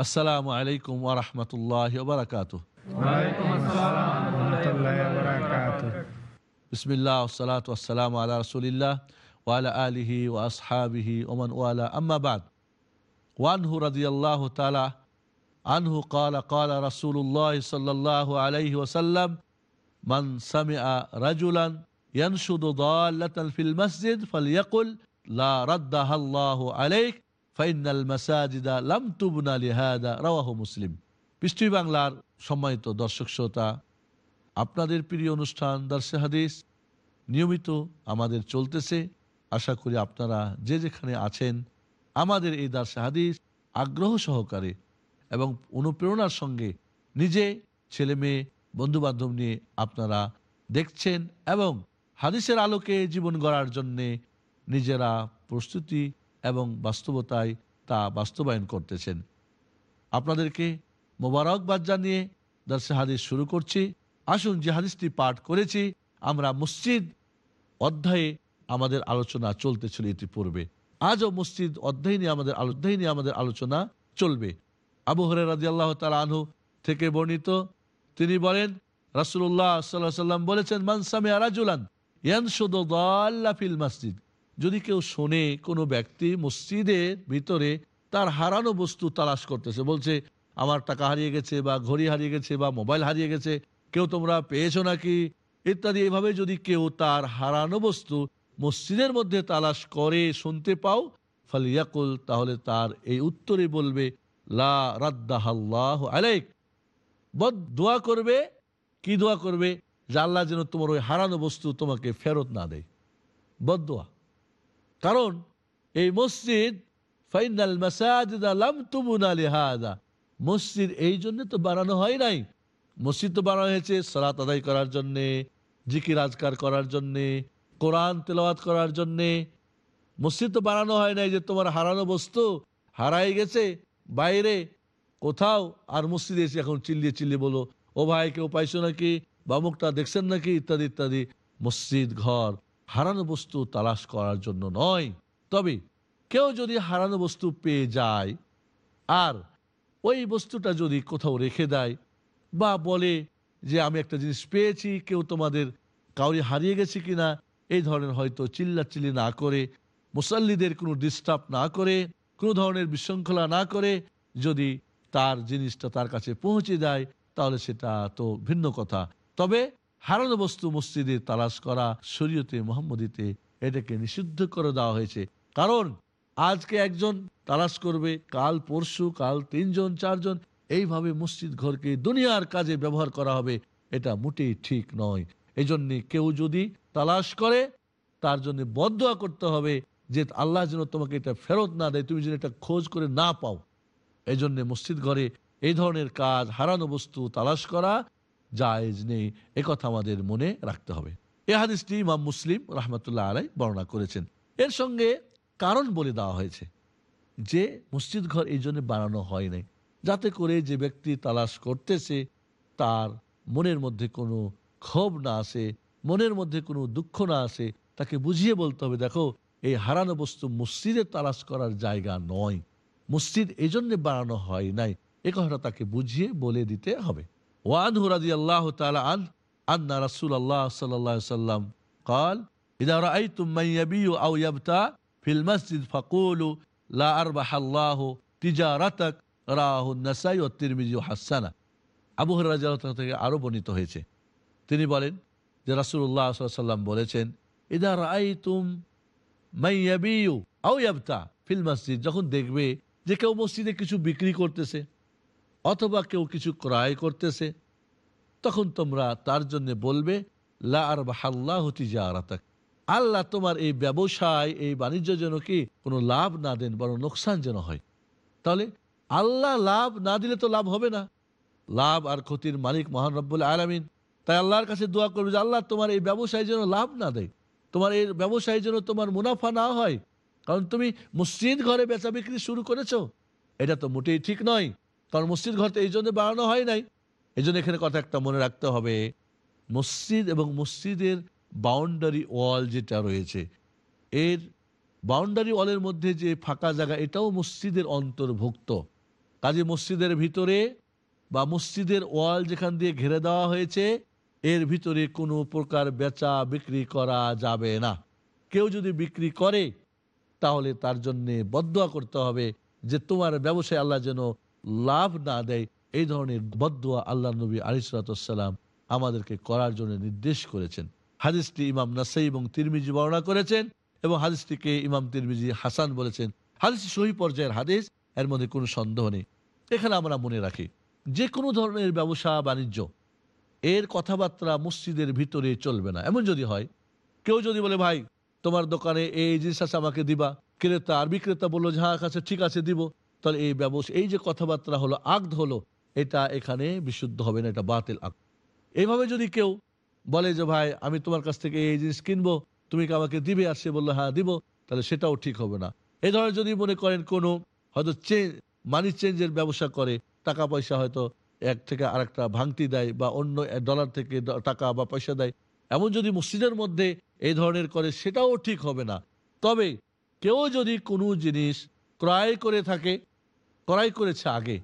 السلام عليكم ورحمة الله وبركاته. وعليكم السلام ورحمة الله وبركاته بسم الله والصلاة والسلام على رسول الله وعلى آله وأصحابه ومن والاه. أما بعد وعنه رضي الله تعالى عنه قال قال رسول الله صلى الله عليه وسلم من سمع رجلا ينشد ضالة في المسجد فليقل لا ردها الله عليك final মাসাজিদা লামতুবুন Ali হাদা রাওয়াহ মুসলিম। পৃষ্টি বাংলার সম্মানিত দর্শক শ্রোতা, আপনাদের প্রিয় অনুষ্ঠান দর্শে হাদিস নিয়মিত আমাদের চলতেছে। আশা করি আপনারা যে যেখানে আছেন, আমাদের এই দার্সে হাদিস আগ্রহ সহকারে এবং অনুপ্রেরণার সঙ্গে নিজে ছেলে মেয়ে, বন্ধুবান্ধব নিয়ে আপনারা দেখছেন এবং হাদিসের আলোকে জীবন গড়ার জন্যে নিজেরা প্রস্তুতি এবং বাস্তবতায় তা বাস্তবায়ন করতেছেন। আপনাদেরকে মোবারকবাদ জানিয়ে দর্শে হাদিস শুরু করছি। আসুন যে হাদিসটি পাঠ করেছি, আমরা মসজিদ অধ্যায়ে আমাদের আলোচনা চলতেছিল ইতিপূর্বে। আজও মসজিদ অধ্যায় নিয়ে আমাদের অধ্যায় নিয়ে আমাদের আলোচনা চলবে। আবু হরে রাজি আল্লাহ আনহু থেকে বর্ণিত, তিনি বলেন রাসুল্লাহ সাল্লাহ সাল্লাম বলেছেন মানসামে আরাজুলান ফিল মসজিদ। যদি কেউ শোনে কোনো ব্যক্তি মসজিদের ভিতরে তার হারানো বস্তু তালাশ করতেছে, বলছে, আমার টাকা হারিয়ে গেছে বা ঘড়ি হারিয়ে গেছে বা মোবাইল হারিয়ে গেছে, কেউ তোমরা পেয়েছ নাকি? ইত্যাদি, এভাবে যদি কেউ তার হারানো বস্তু মসজিদের মধ্যে তালাশ করে, শুনতে পাও, ফালিয়াকুল, তাহলে তার এই উত্তরে বলবে, লা রাদ্দাহাল্লাহ আলাইক। বদ, দোয়া করবে, কি দোয়া করবে? যে আল্লাহ যেন তোমার ওই হারানো বস্তু তোমাকে ফেরত না দেয়। বদোয়া কারণ এই মসজিদ, ফাইনাল মাসাজিদ লাম তুমুনা মসজিদ এই জন্য তো বানানো হয় নাই। মসজিদ তো বানানো হয়েছে সালাত আদায় করার জন্যে, জিকির আজকার করার জন্যে, কোরআন তেলাওয়াত করার জন্যে। মসজিদ তো বানানো হয় নাই যে তোমার হারানো বস্তু হারাই গেছে, বাইরে কোথাও, আর মসজিদে এসে এখন চিল্লিয়ে চিল্লিয়ে বলো, ও ভাই কেউ পাইছো নাকি? বা মুখটা দেখছেন নাকি? ইত্যাদি ইত্যাদি। মসজিদ, ঘর হারানো বস্তু তালাশ করার জন্য নয়। তবে কেউ যদি হারানো বস্তু পেয়ে যায় আর ওই বস্তুটা যদি কোথাও রেখে দেয় বা বলে যে আমি একটা জিনিস পেয়েছি, কেউ তোমাদের কাউরি হারিয়ে গেছে কিনা, এই ধরনের হয়তো চিল্লাচিল্লি না করে, মুসল্লিদের কোনো ডিস্টার্ব না করে, কোনো ধরনের বিশৃঙ্খলা না করে যদি তার জিনিসটা তার কাছে পৌঁছে দেয় তাহলে সেটা তো ভিন্ন কথা। তবে হারানো বস্তু মসজিদে তালাশ করা, শরীয়তে মোহাম্মদীতে এটাকে নিষিদ্ধ করে দেওয়া হয়েছে। কারণ, আজকে একজন তালাশ করবে, কাল পরশু, কাল তিনজন, চারজন, এইভাবে মসজিদ ঘরকে দুনিয়ার কাজে ব্যবহার করা হবে, এটা মোটেই ঠিক নয়। এই জন্যে কেউ যদি তালাশ করে, তার জন্য বদয়া করতে হবে যে, আল্লাহ যেন তোমাকে এটা ফেরত না দেয়, তুমি যেন এটা খোঁজ করে না পাও। এই জন্যে মসজিদ ঘরে এই ধরনের কাজ, হারানো বস্তু তালাশ করা জায়েজ নেই। কথা আমাদের মনে রাখতে হবে। এ হাদিসটি ইমাম মুসলিম রহমতুল্লাহ আলাই বর্ণনা করেছেন। এর সঙ্গে কারণ বলে দেওয়া হয়েছে যে মসজিদ ঘর এই জন্য বানানো হয় নাই। যাতে করে যে ব্যক্তি তালাশ করতেছে, তার মনের মধ্যে কোনো ক্ষোভ না আসে, মনের মধ্যে কোনো দুঃখ না আসে, তাকে বুঝিয়ে বলতে হবে, দেখো, এই হারানো বস্তু মসজিদে তালাশ করার জায়গা নয়। মসজিদ এই জন্য বানানো হয় নাই। এ কথাটা তাকে বুঝিয়ে বলে দিতে হবে। ওয়ান হুরাদি আল্লাহ তালা আন আন্না রাসুল আল্লাহ সাল্লাহ সাল্লাম قال إذا رأيتم من يبيع أو يبتاع في المسجد فقولوا لا أربح الله تجارتك রাহ নাসাই ও তিরমিজি হাসানা আবু হরাজ থেকে আরো বর্ণিত হয়েছে তিনি বলেন যে রাসুল্লাহ সাল্লাম বলেছেন ইদার আই তুম মাইয়াবিউ আও ইয়াবতা ফিল মসজিদ যখন দেখবে যে কেউ মসজিদে কিছু বিক্রি করতেছে অথবা কেউ কিছু ক্রয় করতেছে, তখন তোমরা তার জন্য বলবে, লা আর বাহাল্লাহ তিজারাতাক। আল্লাহ তোমার এই ব্যবসায়, এই বাণিজ্য যেন কি কোনো লাভ না দেন, বরং নোকসান যেন হয়। তাহলে আল্লাহ লাভ না দিলে তো লাভ হবে না। লাভ আর ক্ষতির মালিক মহান রব্বুল আলমিন। তাই আল্লাহর কাছে দোয়া করবে যে, আল্লাহ তোমার এই ব্যবসায় যেন লাভ না দেয়। তোমার এই ব্যবসায় যেন তোমার মুনাফা না হয়। কারণ তুমি মসজিদ ঘরে বেচা বিক্রি শুরু করেছ। এটা তো মোটেই ঠিক নয়। কারণ মসজিদ ঘর তো এই জন্য বাড়ানো হয় নাই। এই এখানে কথা একটা মনে রাখতে হবে, মসজিদ এবং মসজিদের বাউন্ডারি ওয়াল যেটা রয়েছে, এর বাউন্ডারি ওয়ালের মধ্যে যে ফাঁকা জায়গা, এটাও মসজিদের অন্তর্ভুক্ত। কাজে মসজিদের ভিতরে বা মসজিদের ওয়াল যেখান দিয়ে ঘিরে দেওয়া হয়েছে, এর ভিতরে কোনো প্রকার বেচা বিক্রি করা যাবে না। কেউ যদি বিক্রি করে, তাহলে তার জন্যে বদুয়া করতে হবে যে তোমার ব্যবসায় আল্লাহ যেন লাভ না দেয়, এই ধরনের বদুয়া আল্লাহ নবী আলিসাল্লাম আমাদেরকে করার জন্য নির্দেশ করেছেন। হাদিসটি ইমাম নাসাই এবং তিরমিজি বর্ণনা করেছেন এবং হাদিসটিকে ইমাম তিরমিজি হাসান বলেছেন। হাদিস সহি পর্যায়ের হাদিস, এর মধ্যে কোনো সন্দেহ নেই। এখানে আমরা মনে রাখি, যে কোনো ধরনের ব্যবসা, বাণিজ্য, এর কথাবার্তা মসজিদের ভিতরে চলবে না। এমন যদি হয়, কেউ যদি বলে, ভাই, তোমার দোকানে এই জিনিস আছে, আমাকে দিবা। ক্রেতা আর বিক্রেতা বলল যে হ্যাঁ কাছে ঠিক আছে, দিব। তাহলে এই ব্যবসা, এই যে কথাবার্তা হলো আগদ হলো এটা এখানে বিশুদ্ধ হবে না, এটা বাতিল আগ। এইভাবে যদি কেউ বলে যে, ভাই, আমি তোমার কাছ থেকে এই জিনিস কিনবো, তুমি কি আমাকে দিবে? আর সে বলল হ্যাঁ দিব। তাহলে সেটাও ঠিক হবে না। এই ধরনের যদি মনে করেন কোনো, হয়তো চেঞ্জ মানি চেঞ্জের ব্যবসা করে টাকা পয়সা হয়তো এক থেকে আরেকটা ভাঙতি দেয় বা অন্য ডলার থেকে টাকা বা পয়সা দেয়, এমন যদি মসজিদের মধ্যে এই ধরনের করে, সেটাও ঠিক হবে না। তবে কেউ যদি কোনো জিনিস ক্রয় করে থাকে ক্রয় করেছে আগে।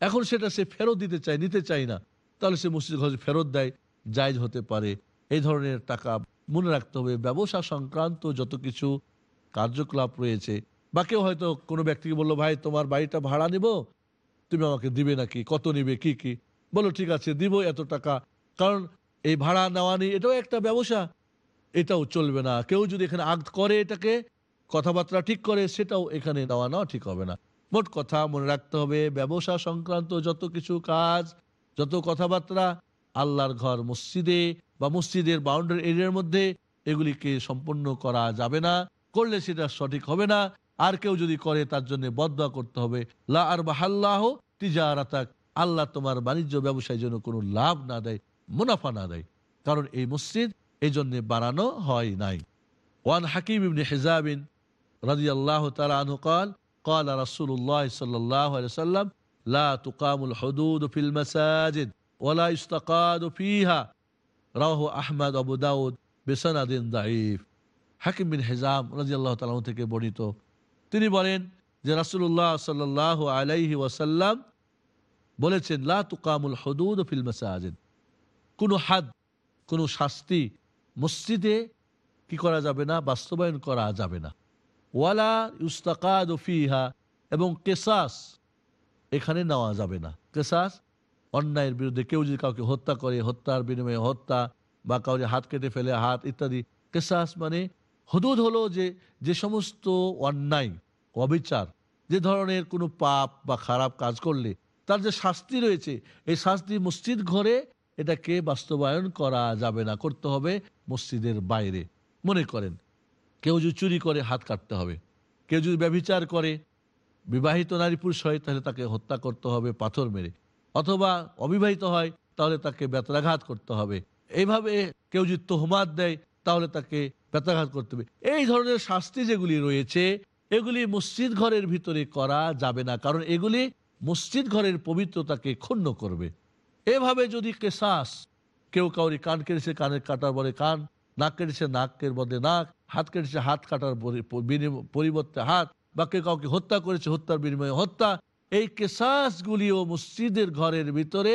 এখন সেটা সে ফেরত দিতে চায়, নিতে চায় না। তাহলে সে মসজিদ ঘরে ফেরত দেয়, জায়জ হতে পারে। এই ধরনের টাকা মনে রাখতে হবে। ব্যবসা সংক্রান্ত যত কিছু কার্যকলাপ রয়েছে, বা কেউ হয়তো কোনো ব্যক্তিকে বলল, ভাই, তোমার বাড়িটা ভাড়া নিব? তুমি আমাকে দিবে নাকি? কত নিবে? কি কি? বলো, ঠিক আছে, দিব এত টাকা। কারণ এই ভাড়া নেওয়া নেই, এটাও একটা ব্যবসা। এটাও চলবে না। কেউ যদি এখানে আগ করে এটাকে, কথাবার্তা ঠিক করে, সেটাও এখানে নেওয়া নেওয়া ঠিক হবে না। মোট কথা মনে রাখতে হবে, ব্যবসা সংক্রান্ত যত কিছু কাজ, যত কথাবার্তা আল্লাহর ঘর মসজিদে বা মসজিদের বাউন্ডারি এরিয়ার মধ্যে, এগুলিকে সম্পন্ন করা যাবে না। করলে সেটা সঠিক হবে না। আর কেউ যদি করে, তার জন্য বদয়া করতে হবে। লা আর বাহাল্লাহ আল্লাহ তোমার বাণিজ্য ব্যবসায় জন্য কোনো লাভ না দেয়, মুনাফা না দেয়। কারণ এই মসজিদ এই জন্যে বাড়ানো হয় নাই। ওয়ান হাকিম হেজাবিন রাজি আল্লাহ তালা আনহু قال رسول الله صلى الله عليه وسلم لا تقام الحدود في المساجد ولا يستقاد فيها رواه أحمد أبو داود بسند ضعيف হাকিম বিন হেজাম রাজি আল্লাহ তালাহ থেকে বর্ণিত তিনি বলেন যে রাসুল্লাহ সাল্লাহ আলাইহি ওয়াসাল্লাম বলেছেন লা তুকামুল হদুদ ফিল মাসাজিদ কোনো হাদ কোনো শাস্তি মসজিদে কি করা যাবে না বাস্তবায়ন করা যাবে না ওয়ালা ইউস্তাকাদ ফিহা, এবং কেসাস এখানে নেওয়া যাবে না। কেসাস অন্যায়ের বিরুদ্ধে কেউ যদি কাউকে হত্যা করে, হত্যার বিনিময়ে হত্যা বা কাউকে হাত কেটে ফেলে, হাত ইত্যাদি, কেসাস মানে হদুদ হলো যে যে সমস্ত অন্যায়, অবিচার, যে ধরনের কোনো পাপ বা খারাপ কাজ করলে, তার যে শাস্তি রয়েছে, এই শাস্তি মসজিদ ঘরে এটাকে বাস্তবায়ন করা যাবে না, করতে হবে মসজিদের বাইরে। মনে করেন কেউ যদি চুরি করে, হাত কাটতে হবে। কেউ যদি ব্যভিচার করে, বিবাহিত নারী পুরুষ হয়, তাহলে তাকে হত্যা করতে হবে, পাথর মেরে। অথবা অবিবাহিত হয়, তাহলে তাকে বেতরাঘাত করতে হবে। এইভাবে কেউ যদি তোহমাত দেয়, তাহলে তাকে বেতাঘাত করতে হবে। এই ধরনের শাস্তি যেগুলি রয়েছে, এগুলি মসজিদ ঘরের ভিতরে করা যাবে না, কারণ এগুলি মসজিদ ঘরের পবিত্রতাকে ক্ষুণ্ণ করবে। এভাবে যদি কেসাস, কেউ কাউরি কান কেটেছে কানের কাটার বলে, কান নাক কেটেছে নাকের বদলে নাক, হাত কেটেছে, হাত কাটার পরিবর্তে হাত বা কেউ কাউকে হত্যা করেছে, হত্যার বিনিময়ে হত্যা। এই কেসাসগুলিও মসজিদের ঘরের ভিতরে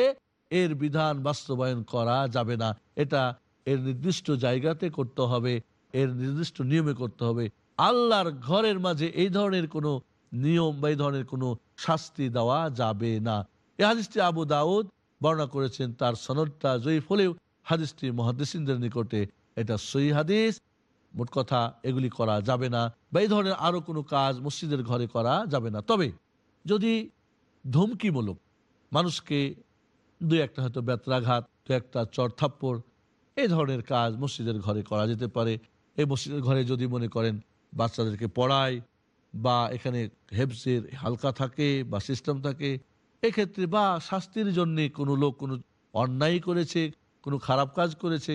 এর বিধান বাস্তবায়ন করা যাবে না। এটা এর নির্দিষ্ট জায়গাতে করতে হবে, এর নির্দিষ্ট নিয়মে করতে হবে। আল্লাহর ঘরের মাঝে এই ধরনের কোনো নিয়ম বা এই ধরনের কোনো শাস্তি দেওয়া যাবে না। এ হাদিসটি আবু দাউদ বর্ণনা করেছেন, তার সনদটা জয়ীফ হলেও হাদিসটি মহাদিসিনদের নিকটে এটা সই হাদিস, মোট কথা এগুলি করা যাবে না বা এই ধরনের আরও কোনো কাজ মসজিদের ঘরে করা যাবে না। তবে যদি ধমকিমূলক মানুষকে দু একটা হয়তো বেত্রাঘাত দু একটা চড়থাপ্পড় এই ধরনের কাজ মসজিদের ঘরে করা যেতে পারে। এই মসজিদের ঘরে যদি মনে করেন বাচ্চাদেরকে পড়ায় বা এখানে হেফসের হালকা থাকে বা সিস্টেম থাকে, এক্ষেত্রে বা শাস্তির জন্যে কোনো লোক কোনো অন্যায় করেছে, কোনো খারাপ কাজ করেছে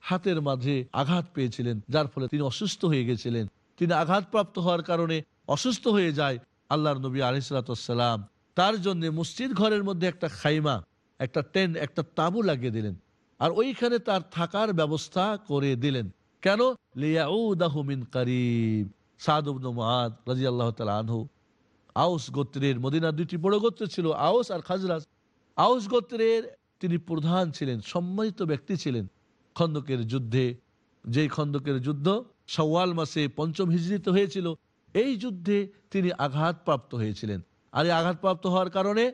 হাতের মাঝে আঘাত পেয়েছিলেন, যার ফলে তিনি অসুস্থ হয়ে গেছিলেন। তিনি আঘাতপ্রাপ্ত হওয়ার কারণে অসুস্থ হয়ে যায় আল্লাহর নবী আলিসালাম তার জন্য মসজিদ ঘরের মধ্যে একটা খাইমা, একটা টেন্ট, একটা তাবু লাগিয়ে দিলেন আর ওইখানে তার থাকার ব্যবস্থা করে দিলেন। কেন? লিয়াউদাহুমিন করিব। সাদুবন রাজি আল্লাহ আনহু। আউস গোত্রের মদিনার দুইটি বড় গোত্র ছিল আউস আর খাজরাজ। আউস গোত্রের তিনি প্রধান ছিলেন, সম্মানিত ব্যক্তি ছিলেন। খন্দকের যুদ্ধে, যেই খন্দকের যুদ্ধ সওয়াল মাসে পঞ্চম হিজড়িত হয়েছিল, এই যুদ্ধে তিনি আঘাতপ্রাপ্ত হয়েছিলেন। আর এই আঘাতপ্রাপ্ত হওয়ার কারণে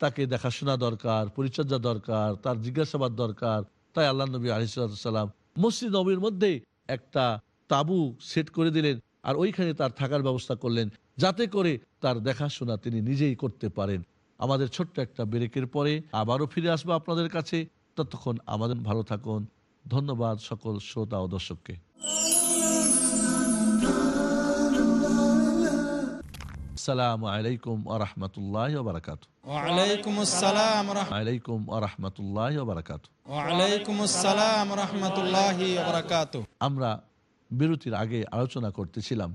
তাকে দেখাশোনা দরকার, পরিচর্যা দরকার, তার জিজ্ঞাসাবাদ দরকার। তাই আল্লাহ নবী আলিসাল্লাম মসজিদ নবীর মধ্যে একটা তাবু সেট করে দিলেন আর ওইখানে তার থাকার ব্যবস্থা করলেন যাতে করে তার দেখাশোনা তিনি নিজেই করতে পারেন। আমাদের ছোট্ট একটা ব্রেকের পরে আবারও ফিরে আসব আপনাদের কাছে। ততক্ষণ আমাদের ভালো থাকুন। ধন্যবাদ সকল শ্রোতা ও দর্শককে। আসসালামু আলাইকুম আরহামতুল্লাহ বারাকাত। ওয়ালাইকুম আসসালাম রহম- আলাইকুম ওয়া রাহমাতুল্লাহি ওয়া বারাকাত। ওয়ালাইকুম আসসালাম রহমতুল্লাহি ওবরাকাত আমরা বিরতির আগে আলোচনা করতেছিলাম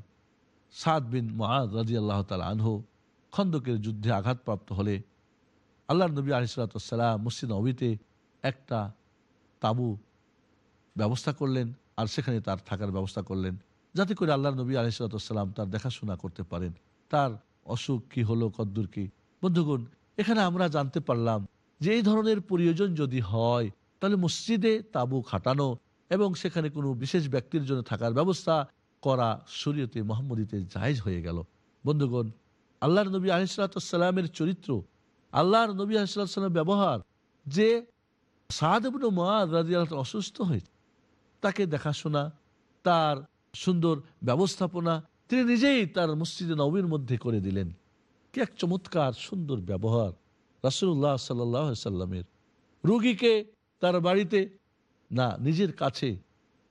সাদ বিন মহাদ রাজি আল্লাহ তালা আনহু খন্দকের যুদ্ধে আঘাতপ্রাপ্ত হলে আল্লাহ নবী আলিসাল্লাম মসজিদ নবীতে একটা তাবু ব্যবস্থা করলেন আর সেখানে তার থাকার ব্যবস্থা করলেন। যাতে করে আল্লাহ নবী আলিসাল্লাম তার দেখাশোনা করতে পারেন। তার অসুখ কি হলো, কদ্দুর কি? বন্ধুগণ, এখানে আমরা জানতে পারলাম যে এই ধরনের প্রয়োজন যদি হয়, তাহলে মসজিদে তাবু খাটানো এবং সেখানে কোনো বিশেষ ব্যক্তির জন্য থাকার ব্যবস্থা করা শরীয়তে মোহাম্মদীতে জায়েজ হয়ে গেল। বন্ধুগণ, আল্লাহর নবী আলিসাল্লামের চরিত্র, আল্লাহর নবী আলিসাল্লাম ব্যবহার যে মহাদ রাজি অসুস্থ হয়েছে তাকে দেখাশোনা, তার সুন্দর ব্যবস্থাপনা, তিনি নিজেই তার মসজিদে নবীর মধ্যে করে দিলেন। কি এক চমৎকার, সুন্দর ব্যবহার। রাসুল্লাহ সাল্লাহ সাল্লামের। রুগীকে তার বাড়িতে, না, নিজের কাছে।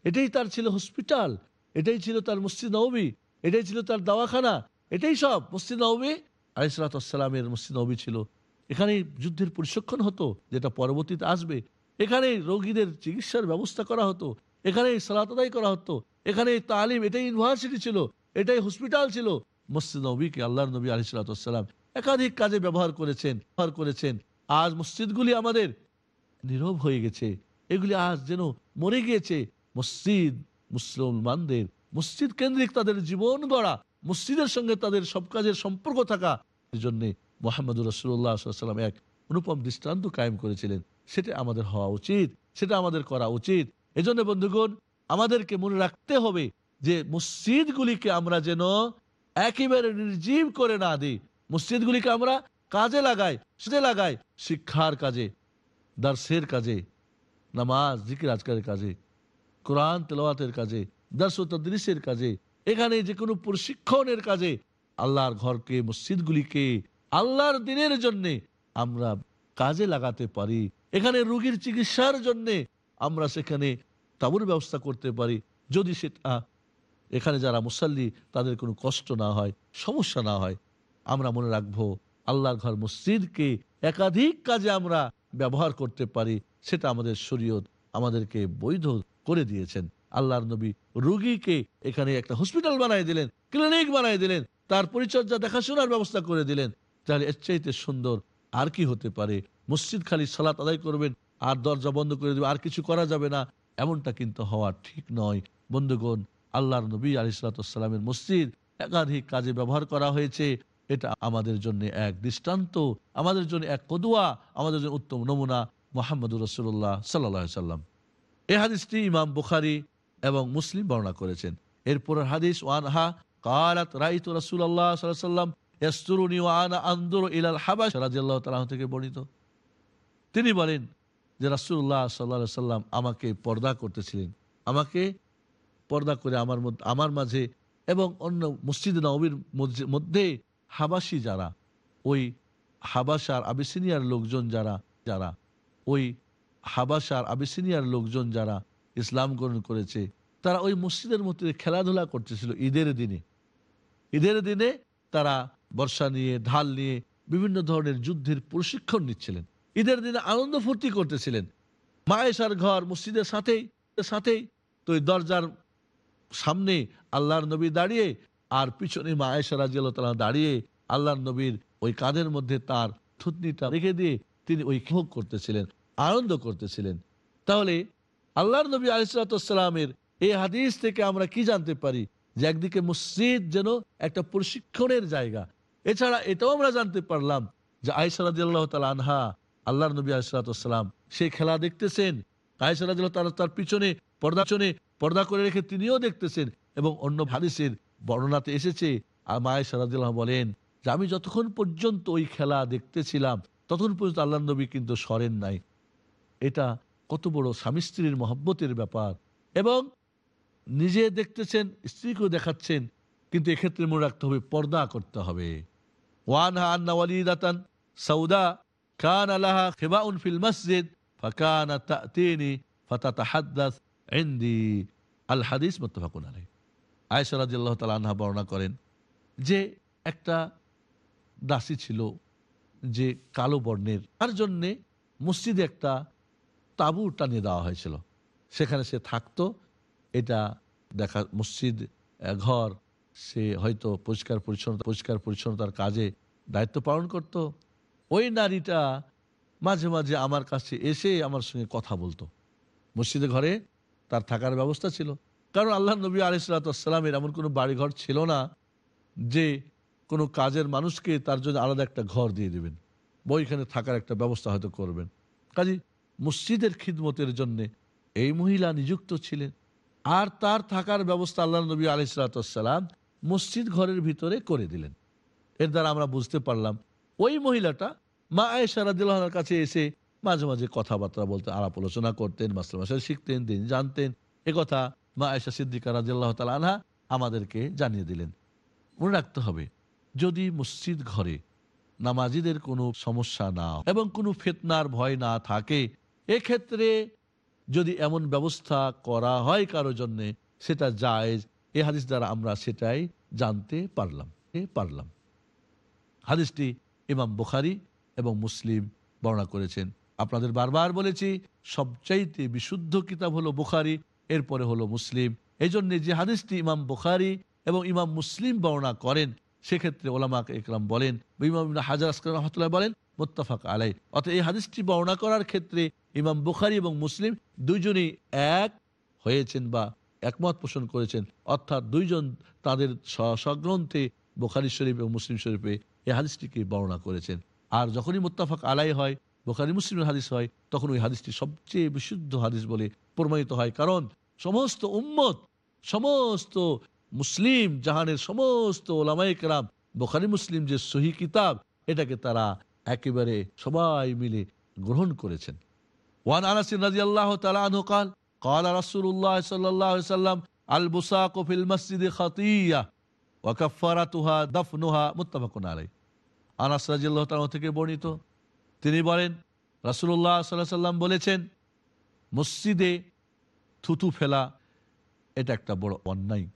এটাই তার ছিল হসপিটাল, এটাই ছিল তার মসজিদ নবী, এটাই ছিল তার দাওয়াখানা, এটাই সব। মসজিদ নবী আলিসালামের মসজিদ নবী ছিল। এখানে যুদ্ধের প্রশিক্ষণ হতো, যেটা পরবর্তীতে আসবে। এখানে রোগীদের চিকিৎসার ব্যবস্থা করা হতো। এখানে সালাত আদায় করা হতো। এখানে তালিম, এটাই ইউনিভার্সিটি ছিল, এটাই হসপিটাল ছিল। মসজিদ নবীকে আল্লাহ নবী আলিসাল্লাম একাধিক কাজে ব্যবহার করেছেন ব্যবহার করেছেন। আজ মসজিদগুলি আমাদের নীরব হয়ে গেছে। এগুলি আজ যেন মরে গিয়েছে। মসজিদ মুসলমানদের, মসজিদ কেন্দ্রিক তাদের জীবন গড়া, মসজিদের সঙ্গে তাদের সব কাজের সম্পর্ক থাকা জন্যে মোহাম্মদ রসুল্লাহাম এক অনুপম দৃষ্টান্ত কায়েম করেছিলেন। সেটা আমাদের হওয়া উচিত, সেটা আমাদের করা উচিত। এজন্য বন্ধুগণ, আমাদেরকে মনে রাখতে হবে যে মসজিদগুলিকে আমরা যেন একেবারে নির্জীব করে না দিই। মসজিদগুলিকে আমরা কাজে লাগাই সেজে লাগাই, শিক্ষার কাজে, দার্সের কাজে, নামাজ, জিকির আজকারের কাজে, কোরআন, তেলাওয়াতের কাজে, দার্স তদরিসের কাজে, এখানে যে কোনো প্রশিক্ষণের কাজে আল্লাহর ঘরকে, মসজিদগুলিকে আল্লাহর দিনের জন্যে আমরা কাজে লাগাতে পারি। এখানে রুগীর চিকিৎসার জন্যে আমরা সেখানে তাবুর ব্যবস্থা করতে পারি। যদি সেটা এখানে যারা মুসাল্লি, তাদের কোনো কষ্ট না হয়, সমস্যা না হয়, আমরা মনে রাখব আল্লাহর ঘর মসজিদকে একাধিক কাজে আমরা ব্যবহার করতে পারি, সেটা আমাদের শরীয়ত আমাদেরকে বৈধ করে দিয়েছেন। আল্লাহর নবী রুগীকে এখানে একটা হসপিটাল বানাই দিলেন, ক্লিনিক বানাই দিলেন, তার পরিচর্যা, দেখাশোনার ব্যবস্থা করে দিলেন। তাহলে এর চাইতে সুন্দর আর কি হতে পারে? মসজিদ খালি সালাত আদায় করবেন আর দরজা বন্ধ করে দেবে, আর কিছু করা যাবে না। এমনটা কিন্তু হওয়া ঠিক নয়। বন্ধুগণ, আল্লাহর নবী আলিসালামের মসজিদ একাধিক কাজে ব্যবহার করা হয়েছে। এটা আমাদের জন্য এক দৃষ্টান্ত, আমাদের জন্য এক কদুয়া, আমাদের জন্য উত্তম নমুনা মোহাম্মদুর রসুল্লাহ সাল্লাহ সাল্লাম এ হাদিসটি ইমাম বুখারি এবং মুসলিম বর্ণনা করেছেন। এরপর হাদিস ওয়ানহা কালাত রাইতু রাসূলুল্লাহ সাল্লাল্লাহু আলাইহি ওয়াসাল্লাম ইয়াসতুরুনি ওয়া আনা আনজুরু ইলাল হাবাশ রাদিয়াল্লাহু তাআলা থেকে তিনি বলেন যে রাসূলুল্লাহ সাল্লাল্লাহু আলাইহি সাল্লাম আমাকে পর্দা করতেছিলেন। আমাকে পর্দা করে আমার আমার মাঝে এবং অন্য মসজিদ নবীর মধ্যে- মধ্যে হাবাসি যারা, ওই হাবাসার আবিসিনিয়ার লোকজন যারা যারা, ওই হাবাসার আবিসিনিয়ার লোকজন যারা ইসলাম গ্রহণ করেছে, তারা ওই মসজিদের মধ্যে খেলাধুলা করতেছিল ঈদের দিনে। ঈদের দিনে তারা বর্ষা নিয়ে, ঢাল নিয়ে বিভিন্ন ধরনের যুদ্ধের প্রশিক্ষণ নিচ্ছিলেন। ঈদের দিনে আনন্দ ফুর্তি করতেছিলেন। মায়েশার ঘর, মসজিদের সাথেই সাথেই। তো ওই দরজার সামনে আল্লাহর নবী দাঁড়িয়ে আর পিছনে মা আয়েশা তাআলা দাঁড়িয়ে আল্লাহর নবীর ওই কাঁধের মধ্যে তার থুতনিটা রেখে দিয়ে তিনি ওই ভোগ করতেছিলেন, আনন্দ করতেছিলেন। তাহলে আল্লাহর নবী আলিসালামের এই হাদিস থেকে আমরা কি জানতে পারি? যে একদিকে মসজিদ যেন একটা প্রশিক্ষণের জায়গা। এছাড়া এটাও আমরা জানতে পারলাম যে তাআলা আনহা আল্লাহর নবী আলিসালাম সেই খেলা দেখতেছেন। তাআলা তার পিছনে, পর্দা পিছনে, পর্দা করে রেখে তিনিও দেখতেছেন এবং অন্য হাদিসের বর্ণনাতে এসেছে। আর মায়ের সারাদিল্লাহ বলেন যে, আমি যতক্ষণ পর্যন্ত ওই খেলা দেখতেছিলাম, ততক্ষণ পর্যন্ত আল্লাহ নবী কিন্তু সরেন নাই। এটা কত বড় স্বামী স্ত্রীর মহব্বতের ব্যাপার। এবং নিজে দেখতেছেন, স্ত্রীকেও দেখাচ্ছেন, কিন্তু এক্ষেত্রে মনে রাখতে হবে, পর্দা করতে হবে। ওয়ানহা আন্না ওয়ালিদাতান সৌদা কান আলাহা খেবাউন ফিল মসজিদ ফাকানা তাতিনি ফাতাতাহাদ্দাস ইনদি আল হাদিস মুত্তাফাকুন আলাইহি। আয়েশা রাদিয়াল্লাহু তাআলা আনহা বর্ণনা করেন যে একটা দাসী ছিল যে কালো বর্ণের, তার জন্যে মসজিদে একটা তাবু টানিয়ে দেওয়া হয়েছিল। সেখানে সে থাকতো, এটা দেখা মসজিদ ঘর, সে হয়তো পরিষ্কার পরিচ্ছন্নতা, পরিষ্কার পরিচ্ছন্নতার কাজে দায়িত্ব পালন করত ওই নারীটা মাঝে মাঝে আমার কাছে এসে আমার সঙ্গে কথা বলতো। মসজিদে ঘরে তার থাকার ব্যবস্থা ছিল। কারণ আল্লাহ নবী আলিসাল্লামের এমন কোনো বাড়িঘর ছিল না যে কোনো কাজের মানুষকে তার জন্য আলাদা একটা ঘর দিয়ে দেবেন। বইখানে থাকার একটা ব্যবস্থা হয়তো করবেন। কাজী মসজিদের খিদমতের জন্য এই মহিলা নিযুক্ত ছিলেন। আর তার থাকার ব্যবস্থা আল্লাহ নবী আলিসাল্লাম মসজিদ ঘরের ভিতরে করে দিলেন। এর দ্বারা আমরা বুঝতে পারলাম ওই মহিলাটা মা আয়েশা রাদিল্লাহর কাছে এসে মাঝে মাঝে কথাবার্তা বলতেন আলাপ আলোচনা করতেন মাস্টার শিখতেন, দিন জানতেন। এ কথা মা আয়েশা সিদ্দিকা রাজিয়াল্লাহ তালা আনহা আমাদেরকে জানিয়ে দিলেন। মনে রাখতে হবে, যদি মসজিদ ঘরে নামাজিদের কোনো সমস্যা না এবং কোনো ফেতনার ভয় না থাকে, এক্ষেত্রে যদি এমন ব্যবস্থা করা হয় কারও জন্যে, সেটা জায়েজ। এ হাদিস দ্বারা আমরা সেটাই জানতে পারলাম পারলাম। হাদিসটি ইমাম বুখারি এবং মুসলিম বর্ণনা করেছেন। আপনাদের বারবার বলেছি, সবচাইতে বিশুদ্ধ কিতাব হলো বুখারি, এরপরে হলো মুসলিম। এই জন্য যে হাদিসটি ইমাম বুখারি এবং ইমাম মুসলিম বর্ণনা করেন, সেক্ষেত্রে ওলামাক ইকরাম বলেন, ইমাম হাজার আসকার রহমতুল্লাহ বলেন, মোত্তাফাক আলাই অর্থাৎ এই হাদিসটি বর্ণনা করার ক্ষেত্রে ইমাম বুখারি এবং মুসলিম দুইজনই এক হয়েছেন বা একমত পোষণ করেছেন। অর্থাৎ দুইজন তাদের স্ব- স্বগ্রন্থে বোখারি শরীফ এবং মুসলিম শরীফে এই হাদিসটিকে বর্ণনা করেছেন। আর যখনই মোত্তাফাক আলাই হয়, বোখারি মুসলিমের হাদিস হয়, তখন ওই হাদিসটি সবচেয়ে বিশুদ্ধ হাদিস বলে প্রমাণিত হয়। কারণ সমস্ত উম্মত, সমস্ত মুসলিম জাহানের সমস্ত ওলামাইকরাম বোখারি মুসলিম যে সহি কিতাব, এটাকে তারা একেবারে সবাই মিলে গ্রহণ করেছেন। ওয়ান আনাসিন রাজি আল্লাহ কাল কাল রাসুল্লাহ সাল্লাম আল বুসাক ফিল মসজিদে খাতিয়া। ওয়াকাফারা তুহা দফনুহা মুত্তাফাকুন আনাস রাজিল্লাহ থেকে বর্ণিত। তিনি বলেন রাসুল্লাহ সাল্লাহ সাল্লাম বলেছেন, মসজিদে থুতু ফেলা এটা একটা বড় অন্যায়।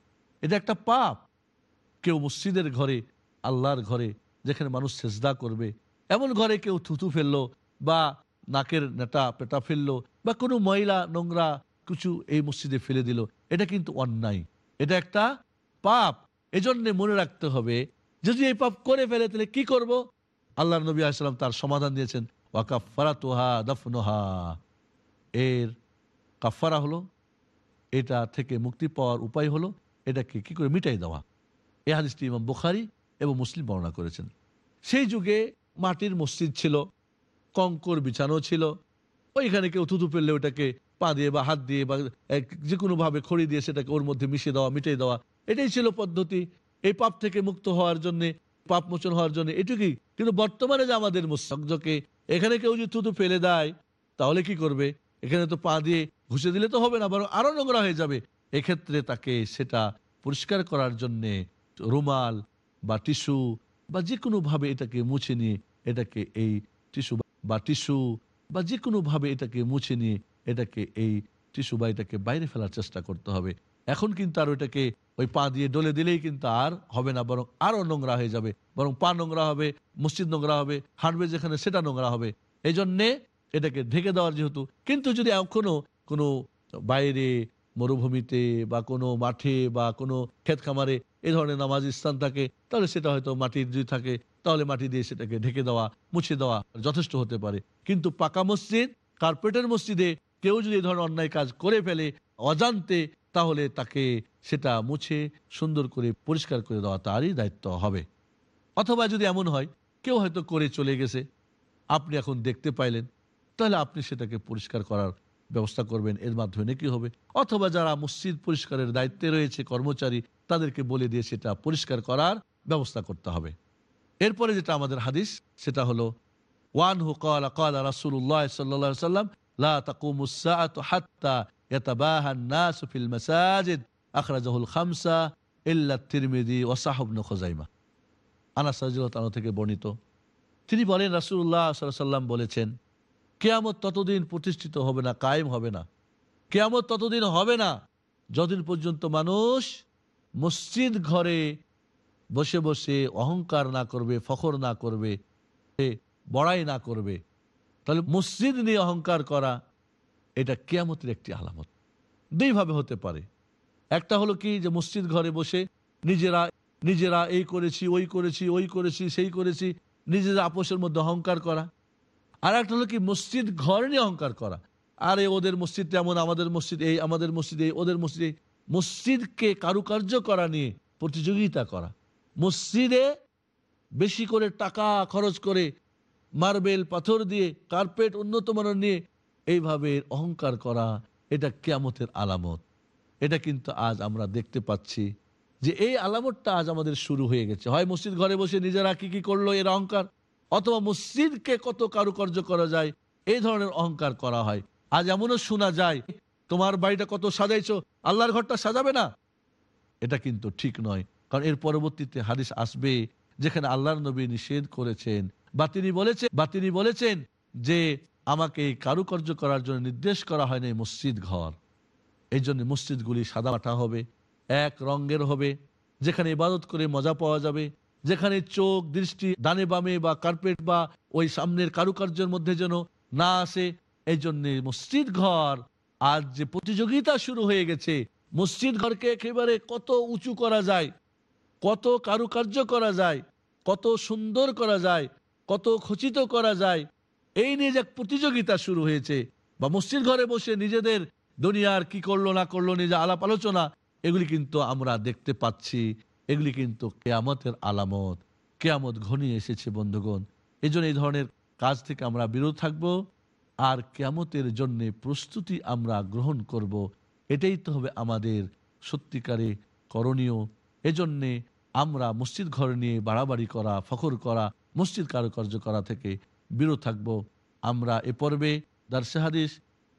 এটা একটা পাপ। কেউ মসজিদের ঘরে, আল্লাহর ঘরে যেখানে মানুষ সেজদা করবে, এমন ঘরে কেউ থুতু ফেলল বা নাকের নেটা পেটা ফেলল বা কোনো ময়লা নোংরা কিছু এই মসজিদে ফেলে দিল, এটা কিন্তু অন্যায়। এটা একটা পাপ। এজন্য মনে রাখতে হবে, যদি এই পাপ করে ফেলে, তাহলে কি করব? আল্লাহ নবী আসলাম তার সমাধান দিয়েছেন ওয়াকাফারা তোহা দফনোহা। এর কাফারা হলো, এটা থেকে মুক্তি পাওয়ার উপায় হলো, এটাকে কি করে মিটাই দেওয়া। এ হাদিসটি ইমাম বুখারি এবং মুসলিম বর্ণনা করেছেন। সেই যুগে মাটির মসজিদ ছিল, কঙ্কর বিছানো ছিল, ওইখানে কেউ থুতু ফেললে ওটাকে পা দিয়ে বা হাত দিয়ে বা যে কোনোভাবে খড়ি দিয়ে সেটাকে ওর মধ্যে মিশিয়ে দেওয়া মিটিয়ে দেওয়া এটাই ছিল পদ্ধতি। এই পাপ থেকে মুক্ত হওয়ার জন্য, পাপ মোচন হওয়ার জন্য এটুকুই। কিন্তু বর্তমানে যে আমাদের মুসজকে এখানে কেউ যদি থুতু ফেলে দেয়, তাহলে কি করবে? এখানে তো পা দিয়ে ঘুষে দিলে তো হবে না, বরং আরও নোংরা হয়ে যাবে। এক্ষেত্রে তাকে সেটা পরিষ্কার করার জন্যে রুমাল বা টিস্যু বা যে কোনোভাবে এটাকে মুছে নিয়ে, এটাকে এই টিস্যু বা টিস্যু বা যে কোনোভাবে এটাকে মুছে নিয়ে, এটাকে এই টিস্যু বা এটাকে বাইরে ফেলার চেষ্টা করতে হবে। এখন কিন্তু আর ওইটাকে ওই পা দিয়ে ডলে দিলেই কিন্তু আর হবে না, বরং আরও নোংরা হয়ে যাবে। বরং পা নোংরা হবে, মসজিদ নোংরা হবে, হাঁটবে যেখানে সেটা নোংরা হবে। এই জন্যে এটাকে ঢেকে দেওয়ার যেহেতু, কিন্তু যদি এখনও কোনো বাইরে মরুভূমিতে বা কোনো মাঠে বা কোনো ক্ষেত খামারে এই ধরনের নামাজ স্থান থাকে, তাহলে সেটা হয়তো মাটির যদি থাকে, তাহলে মাটি দিয়ে সেটাকে ঢেকে দেওয়া, মুছে দেওয়া যথেষ্ট হতে পারে। কিন্তু পাকা মসজিদ, কার্পেটের মসজিদে কেউ যদি এই ধরনের অন্যায় কাজ করে ফেলে, অজান্তে তাহলে তাকে সেটা মুছে সুন্দর করে পরিষ্কার করে দেওয়া তারই দায়িত্ব হবে। অথবা যদি এমন হয়, কেউ হয়তো করে চলে গেছে। আপনি এখন দেখতে পাইলেন, তাহলে আপনি সেটাকে পরিষ্কার করার ব্যবস্থা করবেন, এর মাধ্যমে কি হবে? অথবা যারা মসজিদ পরিষ্কারের দায়িত্বে রয়েছে, কর্মচারী, তাদেরকে বলে দিয়ে সেটা পরিষ্কার করার ব্যবস্থা করতে হবে। এরপরে যেটা আমাদের হাদিস, সেটা হলো ওয়ান হু কালা কালা সাল্লাল্লাহু সাল্লাম লা তাকুমুস সাআতু হাত্তা খামসা খোজাইমা থেকে বর্ণিত। তিনি বলেন রাসুল্লাহাল্লাম বলেছেন, কেয়ামত ততদিন প্রতিষ্ঠিত হবে না, কায়েম হবে না। কেয়ামত ততদিন হবে না, যতদিন পর্যন্ত মানুষ মসজিদ ঘরে বসে বসে অহংকার না করবে, ফখর না করবে, বড়াই না করবে। তাহলে মসজিদ নিয়ে অহংকার করা এটা কেয়ামতের একটি আলামত। দুইভাবে হতে পারে। একটা হলো কি যে মসজিদ ঘরে বসে নিজেরা নিজেরা এই করেছি, ওই করেছি ওই করেছি, সেই করেছি নিজেরা আপোষের মধ্যে অহংকার করা। আর একটা হলো কি মসজিদ ঘর নিয়ে অহংকার করা। আরে ওদের মসজিদ তেমন, আমাদের মসজিদ এই, আমাদের মসজিদ এই, ওদের মসজিদ এই। মসজিদকে কারুকার্য করা নিয়ে প্রতিযোগিতা করা। মসজিদে বেশি করে টাকা খরচ করে মার্বেল, পাথর দিয়ে, কার্পেট উন্নত মানের নিয়ে এইভাবে অহংকার করা, এটা কেয়ামতের আলামত। এটা কিন্তু আজ আমরা দেখতে পাচ্ছি যে এই আলামতটা আজ আমাদের শুরু হয়ে গেছে। হয় মসজিদ ঘরে বসে নিজেরা কি কি করল এর অহংকার? অথবা মসজিদকে কত কারুকার্য করা যায়? এই ধরনের অহংকার করা হয়। আজ এমনও শোনা যায়, তোমার বাড়িটা কত সাজাইছো? আল্লাহর ঘরটা সাজাবে না? এটা কিন্তু ঠিক নয়। কারণ এর পরবর্তীতে হাদিস আসবে যেখানে আল্লাহর নবী নিষেধ করেছেন। বা তিনি বলেছেন বা তিনি বলেছেন যে আমাকে এই কারুকার্য করার জন্য নির্দেশ করা হয়নি মসজিদ ঘর। এই জন্য মসজিদগুলি সাদা মাঠা হবে, এক রঙের হবে, যেখানে ইবাদত করে মজা পাওয়া যাবে, যেখানে চোখ দৃষ্টি ডানে বামে বা কার্পেট বা ওই সামনের কারুকার্যের মধ্যে যেন না আসে, এই জন্য মসজিদ ঘর আজ যে প্রতিযোগিতা শুরু হয়ে গেছে, মসজিদ ঘরকে একেবারে কত উঁচু করা যায়, কত কারুকার্য করা যায়, কত সুন্দর করা যায়, কত খচিত করা যায় এই নিয়ে যে প্রতিযোগিতা শুরু হয়েছে, বা মসজিদ ঘরে বসে নিজেদের দুনিয়ার কি করল, না করল নিজে আলাপ আলোচনা, এগুলি কিন্তু আমরা দেখতে পাচ্ছি। এগুলি কিন্তু কেয়ামতের আলামত। কেয়ামত ঘনিয়ে এসেছে, বন্ধুগণ। এই এই ধরনের কাজ থেকে আমরা বিরত থাকব, আর কেয়ামতের জন্য প্রস্তুতি আমরা গ্রহণ করব। এটাই তো হবে আমাদের সত্যিকারে করণীয়। এজন্যে আমরা মসজিদ ঘর নিয়ে বাড়াবাড়ি করা, ফখর করা, মসজিদ কারুকার্য করা থেকে বিরত থাকব। আমরা এ পর্বে দার্সে হাদিস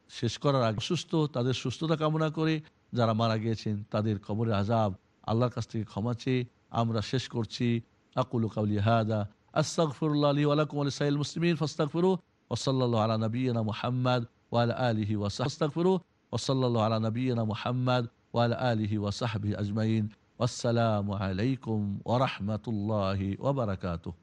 শেষ করার আগে সুস্থ তাদের সুস্থতা কামনা করে যারা মারা গিয়েছেন, তাদের কবরে আজাব আল্লাহর কাছ থেকে ক্ষমা চেয়ে আমরা শেষ করছি। আকুল কাউলি হাদা, আস্তাগফিরুল্লাহ লি ওয়া লাকুম ওয়া লিসাইল মুসলিমিন ফাস্তাগফিরু ওয়া আলা নাবিয়িনা মুহাম্মদ ওয়া আলা আলিহি ওয়া সাহস্তাগফিরু ওয়া সাল্লাল্লাহু আলা নাবিয়িনা মুহাম্মদ ওয়া আলা আলিহি ওয়া সাহবিহি আজমাইন। ওয়াসসালামু আলাইকুম ওয়া রাহমাতুল্লাহি ওয়া বারাকাতুহু।